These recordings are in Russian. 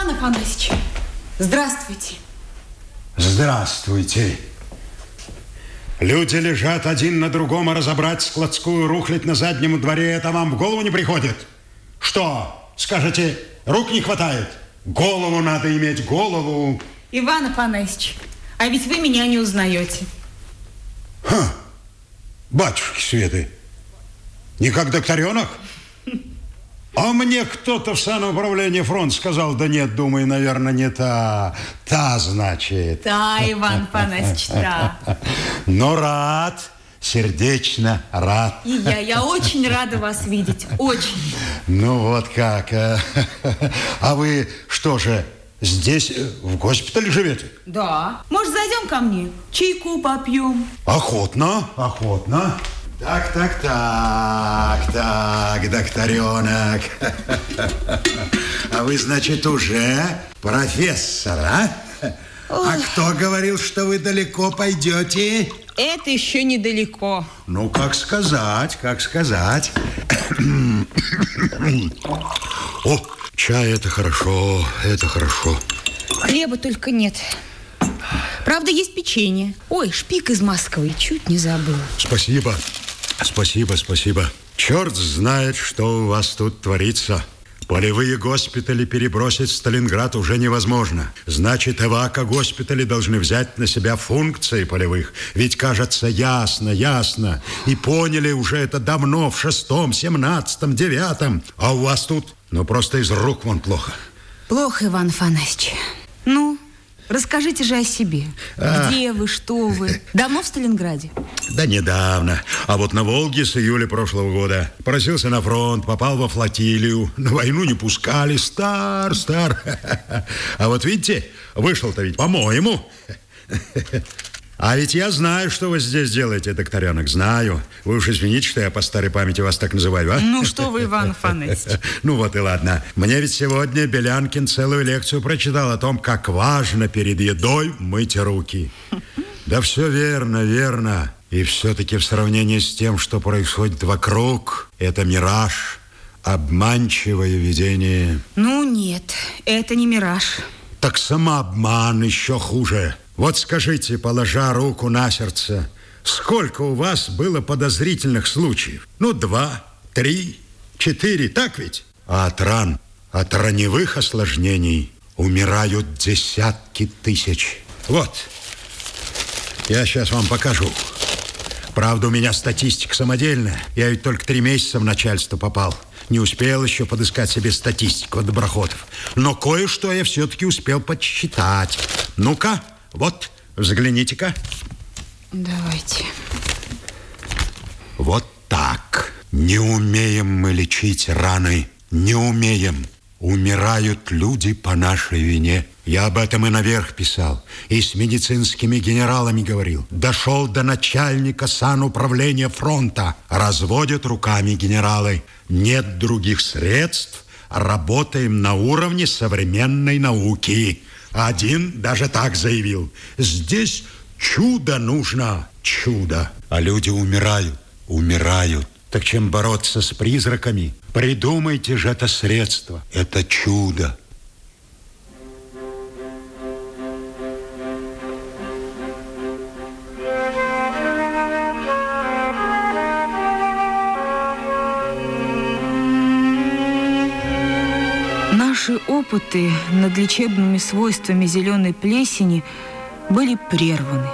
Иван Афанасьевич, здравствуйте. Здравствуйте. Люди лежат один на другом, а разобрать складскую рухлядь на заднем дворе, это вам в голову не приходит? Что, скажете, рук не хватает? Голову надо иметь, голову. Иван Афанасьевич, а ведь вы меня не узнаете. Ха, батюшки Светы, не как докторенок? А мне кто-то в самоуправлении фронт сказал, да нет, думаю, наверное, не та. Та, значит. Да, Иван Панасич, да. Но рад, сердечно рад. И я, я очень рада вас видеть, очень. Ну вот как. А, а вы что же, здесь э, в госпитале живете? Да. Может, зайдем ко мне? Чайку попьем? Охотно, охотно. Так, так, так, так, докторенок. А вы, значит, уже профессор, а? А кто говорил, что вы далеко пойдете? Это еще недалеко. Ну, как сказать, как сказать. О, чай, это хорошо, это хорошо. Хлеба только нет. Правда, есть печенье. Ой, шпик из Москвы, чуть не забыл. Спасибо. Спасибо, спасибо. Черт знает, что у вас тут творится. Полевые госпитали перебросить в Сталинград уже невозможно. Значит, эвака госпитали должны взять на себя функции полевых. Ведь, кажется, ясно, ясно. И поняли уже это давно, в шестом, семнадцатом, девятом. А у вас тут, ну, просто из рук вон плохо. Плохо, Иван Афанасьевич. Ну, Расскажите же о себе. А... Где вы, что вы? Давно в Сталинграде? Да недавно. А вот на Волге с июля прошлого года. Просился на фронт, попал во флотилию. На войну не пускали. Стар, стар. А вот видите, вышел-то ведь, по-моему. А ведь я знаю, что вы здесь делаете, докторенок, знаю. Вы уж извините, что я по старой памяти вас так называю, а? Ну что вы, Иван Афанасьевич. Ну вот и ладно. Мне ведь сегодня Белянкин целую лекцию прочитал о том, как важно перед едой мыть руки. Да все верно, верно. И все-таки в сравнении с тем, что происходит вокруг, это мираж, обманчивое видение. Ну нет, это не мираж. Так самообман еще хуже. Вот скажите, положа руку на сердце, сколько у вас было подозрительных случаев? Ну, два, три, четыре, так ведь? А от ран, от раневых осложнений умирают десятки тысяч. Вот, я сейчас вам покажу. Правда, у меня статистика самодельная. Я ведь только три месяца в начальство попал. Не успел еще подыскать себе статистику доброходов. Но кое-что я все-таки успел подсчитать. Ну-ка, вот, взгляните-ка. Давайте. Вот так. Не умеем мы лечить раны. Не умеем. Умирают люди по нашей вине. Я об этом и наверх писал, и с медицинскими генералами говорил. Дошел до начальника сануправления фронта. Разводят руками генералы. Нет других средств, работаем на уровне современной науки. Один даже так заявил. Здесь чудо нужно, чудо. А люди умирают, умирают. Так чем бороться с призраками? Придумайте же это средство. Это чудо. Опыты над лечебными свойствами зеленой плесени были прерваны.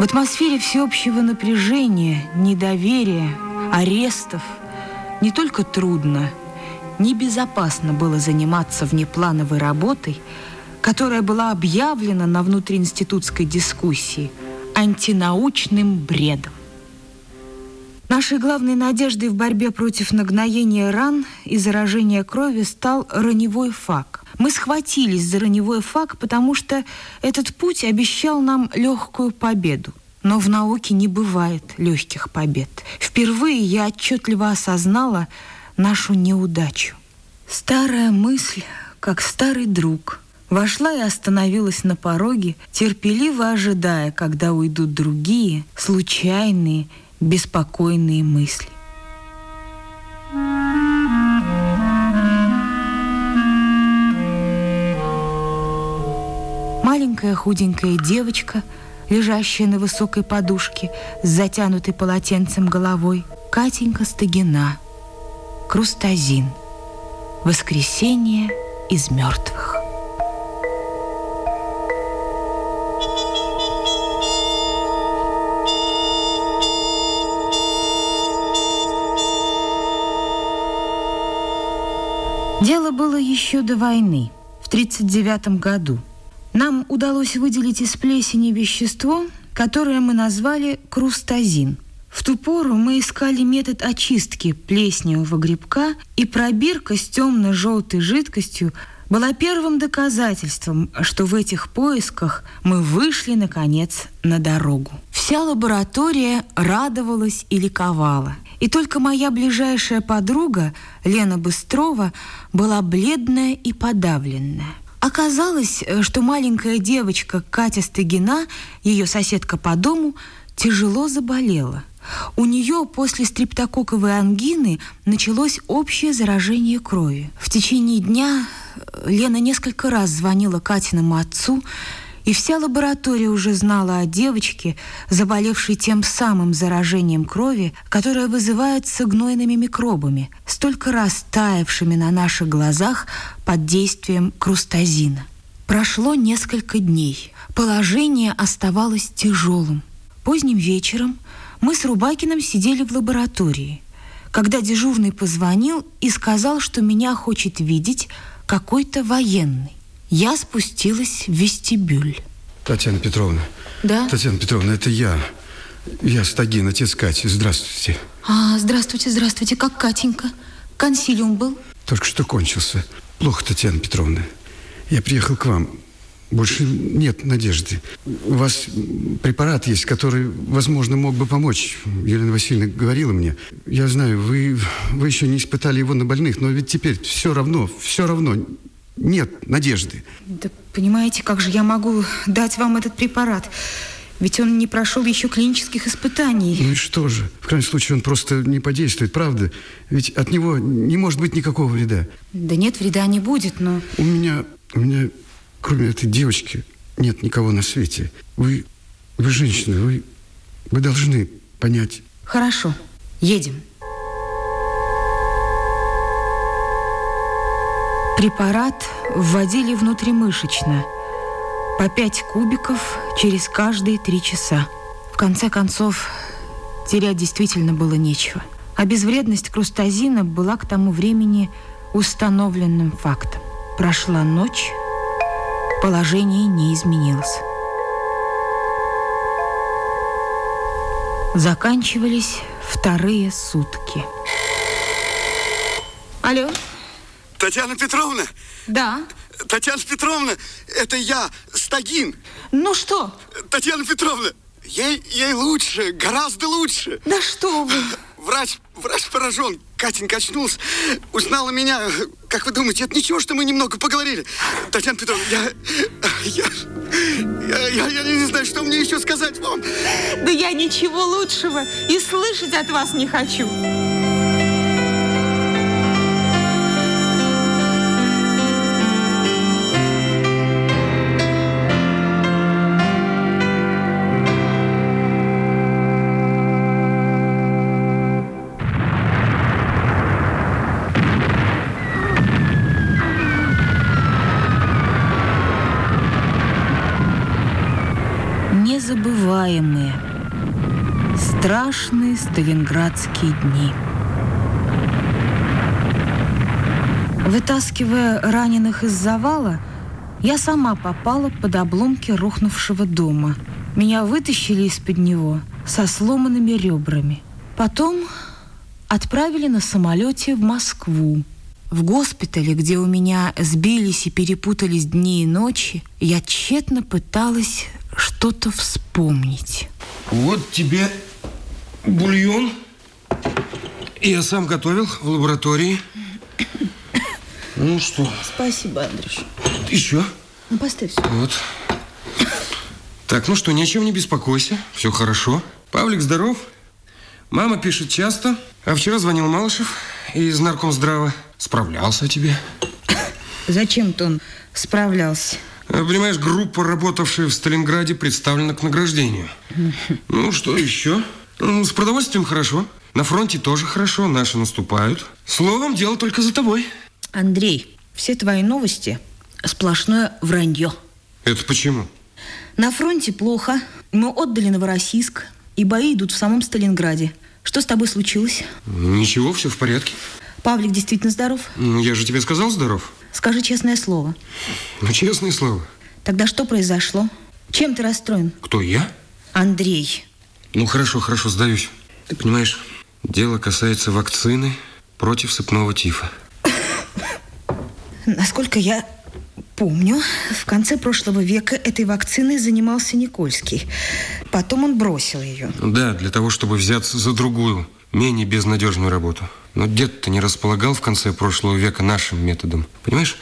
В атмосфере всеобщего напряжения, недоверия, арестов не только трудно, небезопасно было заниматься внеплановой работой, которая была объявлена на внутриинститутской дискуссии антинаучным бредом. Нашей главной надеждой в борьбе против нагноения ран и заражения крови стал раневой фак. Мы схватились за раневой фак, потому что этот путь обещал нам легкую победу. Но в науке не бывает легких побед. Впервые я отчетливо осознала нашу неудачу. Старая мысль, как старый друг, вошла и остановилась на пороге, терпеливо ожидая, когда уйдут другие, случайные, беспокойные мысли. Маленькая худенькая девочка, лежащая на высокой подушке с затянутой полотенцем головой, Катенька Стагина, Крустазин, воскресение из мертвых. Дело было еще до войны, в 1939 году. Нам удалось выделить из плесени вещество, которое мы назвали крустазин. В ту пору мы искали метод очистки плесневого грибка, и пробирка с темно-желтой жидкостью была первым доказательством, что в этих поисках мы вышли, наконец, на дорогу. Вся лаборатория радовалась и ликовала. И только моя ближайшая подруга, Лена Быстрова, была бледная и подавленная. Оказалось, что маленькая девочка Катя Стыгина, ее соседка по дому, тяжело заболела. У нее после стрептококковой ангины началось общее заражение крови. В течение дня Лена несколько раз звонила Катиному отцу, и вся лаборатория уже знала о девочке, заболевшей тем самым заражением крови, которое вызывается гнойными микробами, столько раз таявшими на наших глазах под действием крустазина. Прошло несколько дней. Положение оставалось тяжелым. Поздним вечером мы с Рубакиным сидели в лаборатории, когда дежурный позвонил и сказал, что меня хочет видеть какой-то военный. Я спустилась в вестибюль. Татьяна Петровна. Да? Татьяна Петровна, это я. Я Стагин, отец Кати. Здравствуйте. А, здравствуйте, здравствуйте. Как Катенька? Консилиум был? Только что кончился. Плохо, Татьяна Петровна. Я приехал к вам. Больше нет надежды. У вас препарат есть, который, возможно, мог бы помочь. Елена Васильевна говорила мне. Я знаю, вы, вы еще не испытали его на больных, но ведь теперь все равно, все равно нет надежды. Да понимаете, как же я могу дать вам этот препарат? Ведь он не прошел еще клинических испытаний. Ну и что же? В крайнем случае он просто не подействует, правда? Ведь от него не может быть никакого вреда. Да нет, вреда не будет, но... У меня, у меня, кроме этой девочки, нет никого на свете. Вы, вы женщина, вы, вы должны понять. Хорошо, едем. Препарат вводили внутримышечно, по пять кубиков через каждые три часа. В конце концов, терять действительно было нечего. А безвредность крустазина была к тому времени установленным фактом. Прошла ночь, положение не изменилось. Заканчивались вторые сутки. Алло? Татьяна Петровна! Да. Татьяна Петровна, это я, Стагин. Ну что? Татьяна Петровна, ей, ей лучше, гораздо лучше. Да что вы? Врач, врач поражен. Катенька очнулась, узнала меня. Как вы думаете, это ничего, что мы немного поговорили? Татьяна Петровна, я... Я, я, я, я не знаю, что мне еще сказать вам. Да я ничего лучшего и слышать от вас не хочу. Страшные сталинградские дни. Вытаскивая раненых из завала, я сама попала под обломки рухнувшего дома. Меня вытащили из-под него со сломанными ребрами. Потом отправили на самолете в Москву. В госпитале, где у меня сбились и перепутались дни и ночи, я тщетно пыталась что-то вспомнить. Вот тебе бульон. Я сам готовил в лаборатории. Ну что? Спасибо, Андрюш. Еще? Ну, поставь сюда. Вот. Так, ну что, ни о чем не беспокойся. Все хорошо. Павлик здоров. Мама пишет часто. А вчера звонил Малышев из Наркомздрава. Справлялся о тебе. Зачем-то он справлялся. А, Понимаешь, группа, работавшая в Сталинграде, представлена к награждению. Ну, что еще? Ну, С продовольствием хорошо. На фронте тоже хорошо, наши наступают. Словом, дело только за тобой. Андрей, все твои новости сплошное вранье. Это почему? На фронте плохо. Мы отдали Новороссийск, и бои идут в самом Сталинграде. Что с тобой случилось? Ничего, все в порядке. Павлик действительно здоров? Ну, я же тебе сказал здоров. Скажи честное слово. Ну, честное слово. Тогда что произошло? Чем ты расстроен? Кто, я? Андрей. Ну, хорошо, хорошо, сдаюсь. Ты понимаешь, дело касается вакцины против сыпного тифа. Насколько я помню, в конце прошлого века этой вакциной занимался Никольский. Потом он бросил ее. Да, для того, чтобы взяться за другую, менее безнадежную работу. Но дед-то не располагал в конце прошлого века нашим методом. Понимаешь,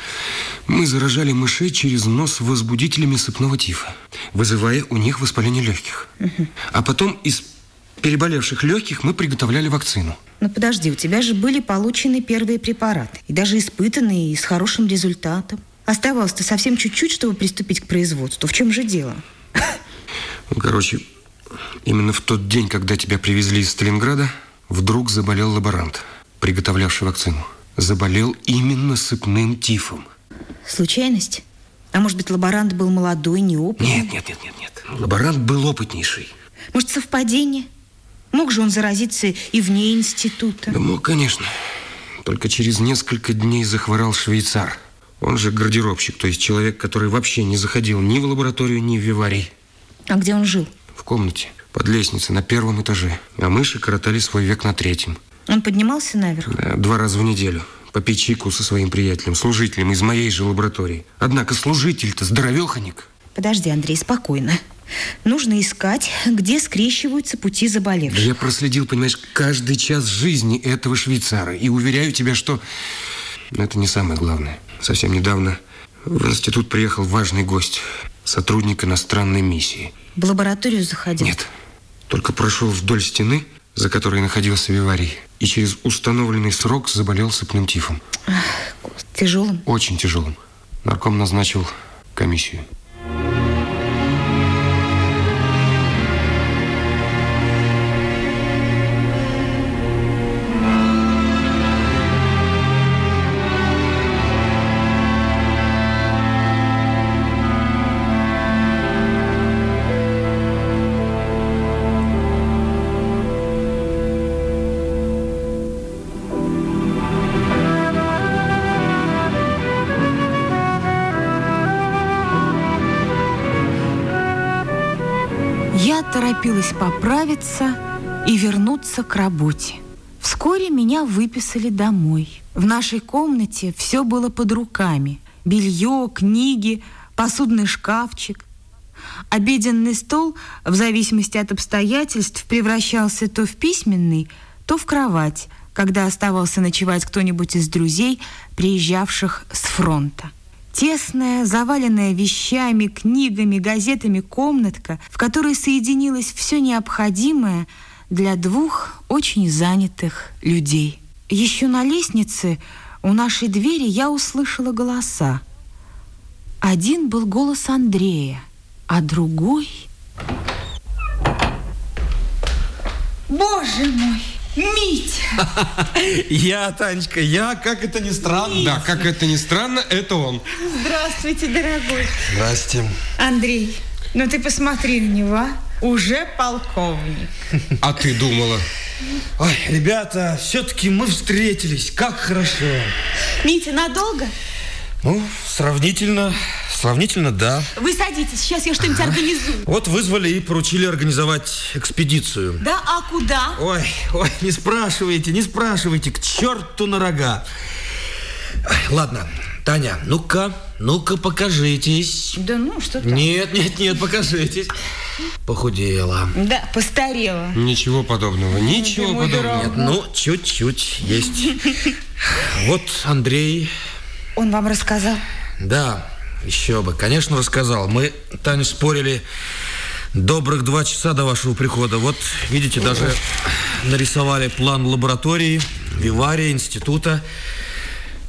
мы заражали мышей через нос возбудителями сыпного тифа, вызывая у них воспаление легких. А потом из переболевших легких мы приготовляли вакцину. Но подожди, у тебя же были получены первые препараты. И даже испытанные, и с хорошим результатом. Оставалось-то совсем чуть-чуть, чтобы приступить к производству. В чем же дело? Ну, короче, именно в тот день, когда тебя привезли из Сталинграда, вдруг заболел лаборант, приготовлявший вакцину. Заболел именно сыпным тифом. Случайность? А может быть, лаборант был молодой, неопытный? Нет, нет, нет, нет, нет. Лаборант был опытнейший. Может, совпадение? Мог же он заразиться и вне института? Да мог, конечно. Только через несколько дней захворал швейцар. Он же гардеробщик, то есть человек, который вообще не заходил ни в лабораторию, ни в виварий. А где он жил? В комнате, под лестницей, на первом этаже. А мыши коротали свой век на третьем. Он поднимался наверх? Да, два раза в неделю. По чайку со своим приятелем, служителем из моей же лаборатории. Однако служитель-то здоровеханик. Подожди, Андрей, спокойно. Нужно искать, где скрещиваются пути Да заболевших. я проследил, понимаешь, каждый час жизни этого швейцара. И уверяю тебя, что... Но это не самое главное. Совсем недавно в институт приехал важный гость. Сотрудник иностранной миссии. В лабораторию заходил? Нет. Только прошел вдоль стены, за которой находился виварий. И через установленный срок заболел сыпным тифом. Тяжелым? Очень тяжелым. Нарком назначил комиссию. Торопилась поправиться и вернуться к работе. Вскоре меня выписали домой. В нашей комнате все было под руками. Белье, книги, посудный шкафчик. Обеденный стол, в зависимости от обстоятельств, превращался то в письменный, то в кровать, когда оставался ночевать кто-нибудь из друзей, приезжавших с фронта. Тесная, заваленная вещами, книгами, газетами комнатка, в которой соединилось все необходимое для двух очень занятых людей. Еще на лестнице у нашей двери я услышала голоса. Один был голос Андрея, а другой... Боже мой, Митя! Я, Танечка, я, как это ни странно. Да, как это ни странно, это он. Здравствуйте, дорогой. Здрасте. Андрей, ну ты посмотри на него, а? уже полковник. А ты думала? Ой, ребята, все-таки мы встретились. Как хорошо. Митя, надолго? Ну, сравнительно, сравнительно, да. Вы садитесь, сейчас я что-нибудь организую. Вот вызвали и поручили организовать экспедицию. Да, а куда? Ой, ой, не спрашивайте, не спрашивайте, к черту на рога. Ладно, Таня, ну-ка, ну-ка покажитесь. Да ну, что там? Нет, нет, нет, покажитесь. Похудела. Да, постарела. Ничего подобного, ничего мой подобного. Нет, ну, чуть-чуть есть. Вот Андрей, Он вам рассказал? Да, еще бы. Конечно, рассказал. Мы, Таня, спорили добрых два часа до вашего прихода. Вот, видите, даже нарисовали план лаборатории, вивария, института.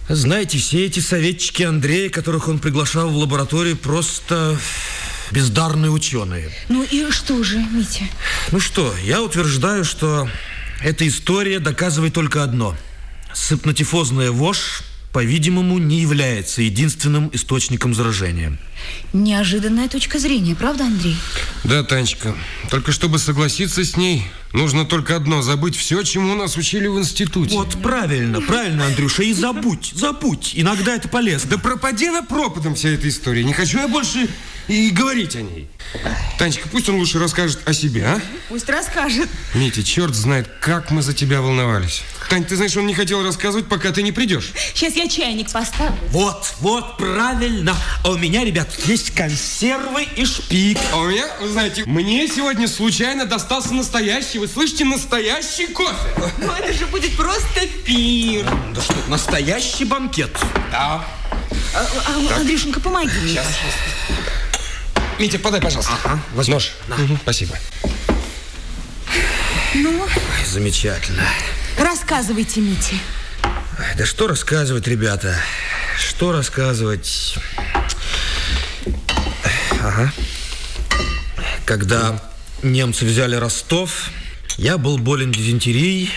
Знаете, все эти советчики Андрея, которых он приглашал в лабораторию, просто бездарные ученые. Ну и что же, Митя? Ну что, я утверждаю, что эта история доказывает только одно. Сыпнотифозная вошь, по-видимому, не является единственным источником заражения. Неожиданная точка зрения, правда, Андрей? Да, Танечка. Только чтобы согласиться с ней, нужно только одно – забыть все, чему нас учили в институте. Вот, правильно, правильно, Андрюша, и забудь, забудь. Иногда это полезно. Да пропади на пропадом вся эта история. Не хочу я больше и говорить о ней. Танечка, пусть он лучше расскажет о себе, а? Пусть расскажет. Митя, черт знает, как мы за тебя волновались. Тань, ты знаешь, он не хотел рассказывать, пока ты не придешь. Сейчас я чайник поставлю. Вот, вот, правильно. А у меня, ребят, есть консервы и шпик. А у меня, вы знаете, мне сегодня случайно достался настоящий, вы слышите, настоящий кофе. Ну, это же будет просто пир. Да что, настоящий банкет. Да. А, а, Андрюшенька, помоги мне. Сейчас. Митя, подай, пожалуйста. Ага, Нож. Мгм, спасибо. Ну, Ой, замечательно. Рассказывайте, Митя. Ай, Да что рассказывать, ребята? Что рассказывать? Ага. Когда немцы взяли Ростов, я был болен дизентерией.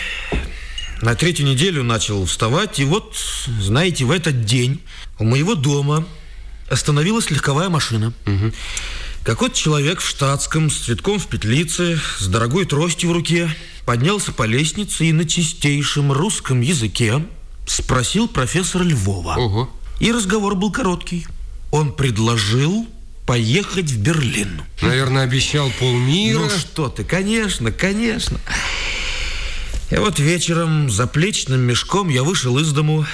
На третью неделю начал вставать, и вот, знаете, в этот день у моего дома остановилась легковая машина. Какой-то человек в штатском, с цветком в петлице, с дорогой тростью в руке, поднялся по лестнице и на чистейшем русском языке спросил профессора Львова. Ого. И разговор был короткий. Он предложил поехать в Берлин. Наверное, обещал полмира. Ну что ты, конечно, конечно. И вот вечером за плечным мешком я вышел из дому.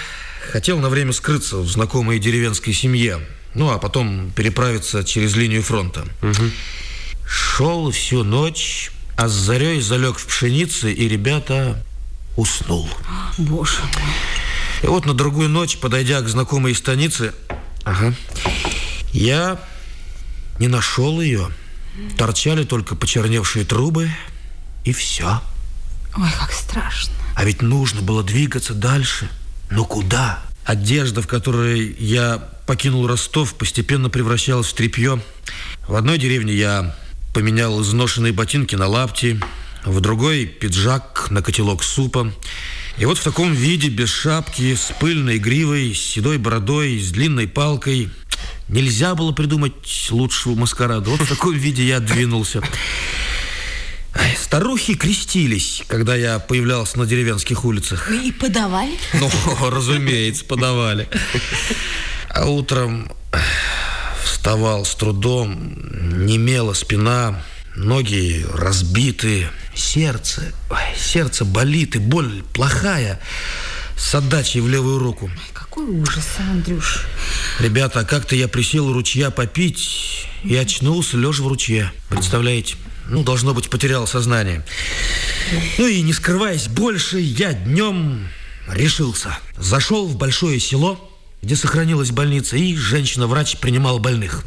Хотел на время скрыться в знакомой деревенской семье. Ну, а потом переправиться через линию фронта. Шел всю ночь, а с зарей залег в пшенице, и, ребята, уснул. Боже И вот на другую ночь, подойдя к знакомой станице, ага, я не нашел ее. Торчали только почерневшие трубы, и все. Ой, как страшно. А ведь нужно было двигаться дальше. Но куда? Одежда, в которой я покинул Ростов, постепенно превращалась в тряпье. В одной деревне я поменял изношенные ботинки на лапти, в другой пиджак на котелок супа. И вот в таком виде, без шапки, с пыльной гривой, с седой бородой, с длинной палкой, нельзя было придумать лучшего маскарада. Вот в таком виде я двинулся. Старухи крестились, когда я появлялся на деревенских улицах. И подавали? Ну, разумеется, подавали. А утром вставал с трудом, немела спина, ноги разбиты, сердце, ой, сердце болит и боль плохая, с отдачей в левую руку. Какой ужас, Андрюш. Ребята, как-то я присел у ручья попить и очнулся лежа в ручье. Представляете? Ну, должно быть, потерял сознание. Ну и не скрываясь больше, я днем решился. Зашел в большое село, где сохранилась больница, и женщина-врач принимала больных.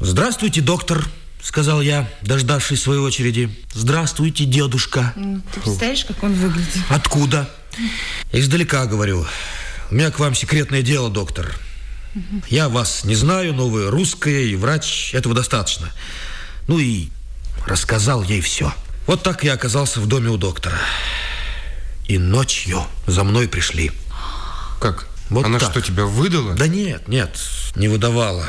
«Здравствуйте, доктор», — сказал я, дождавшись своей очереди. «Здравствуйте, дедушка». Ты представляешь, как он выглядит? Откуда? Издалека говорю. У меня к вам секретное дело, доктор. Я вас не знаю, но вы русская и врач. Этого достаточно. Ну и рассказал ей все. Вот так я оказался в доме у доктора. И ночью за мной пришли. Как? Вот Она так. что, тебя выдала? Да нет, нет, не выдавала.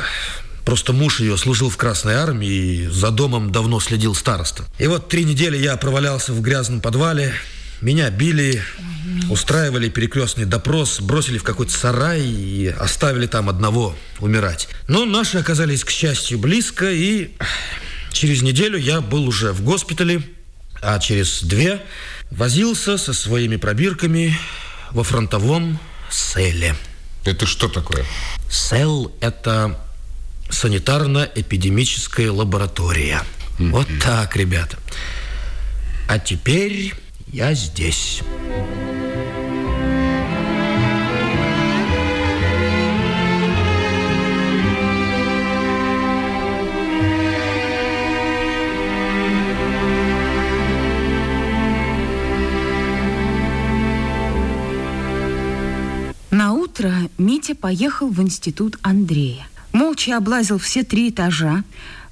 Просто муж ее служил в Красной Армии и за домом давно следил староста. И вот три недели я провалялся в грязном подвале. Меня били, устраивали перекрестный допрос, бросили в какой-то сарай и оставили там одного умирать. Но наши оказались, к счастью, близко, и через неделю я был уже в госпитале, а через две возился со своими пробирками во фронтовом селе. Это что такое? СЭЛ – это санитарно-эпидемическая лаборатория. Вот так, ребята. А теперь я здесь. Митя поехал в институт Андрея. Молча облазил все три этажа,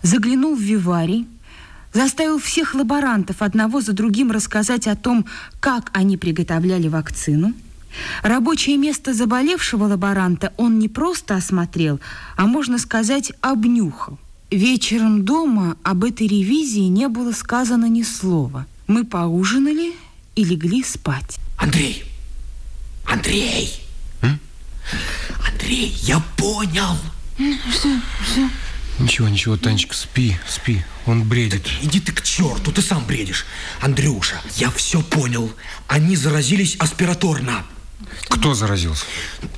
заглянул в виварий, заставил всех лаборантов одного за другим рассказать о том, как они приготовляли вакцину. Рабочее место заболевшего лаборанта он не просто осмотрел, а, можно сказать, обнюхал. Вечером дома об этой ревизии не было сказано ни слова. Мы поужинали и легли спать. Андрей! Андрей! Андрей, я понял! Что? Что? Ничего, ничего, Танечка, спи, спи. Он бредит. Иди ты к черту, ты сам бредишь. Андрюша, я все понял. Они заразились аспираторно. Кто заразился?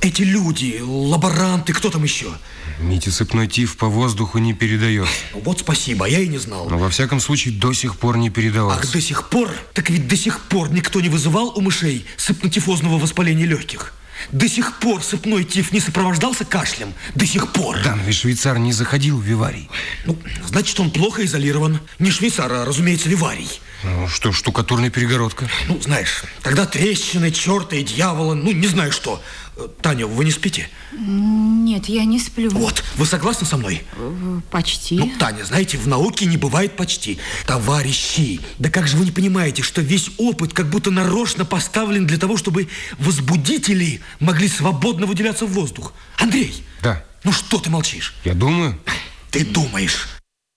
Эти люди, лаборанты, кто там еще? Митя, сыпной тиф по воздуху не передает. Вот спасибо, я и не знал. Но во всяком случае до сих пор не передавался. Ах, до сих пор? Так ведь до сих пор никто не вызывал у мышей сыпнотифозного воспаления легких. До сих пор сыпной тиф не сопровождался кашлем. До сих пор. Да, но ведь швейцар не заходил в виварий. Ну, значит, он плохо изолирован. Не швейцар, а, разумеется, виварий. Ну, что, штукатурная перегородка? Ну, знаешь, тогда трещины, черта и дьявола, ну, не знаю что. Таня, вы не спите? Нет, я не сплю. Вот, вы согласны со мной? Почти. Ну, Таня, знаете, в науке не бывает почти. Товарищи, да как же вы не понимаете, что весь опыт как будто нарочно поставлен для того, чтобы возбудители могли свободно выделяться в воздух? Андрей! Да. Ну что ты молчишь? Я думаю. Ты думаешь.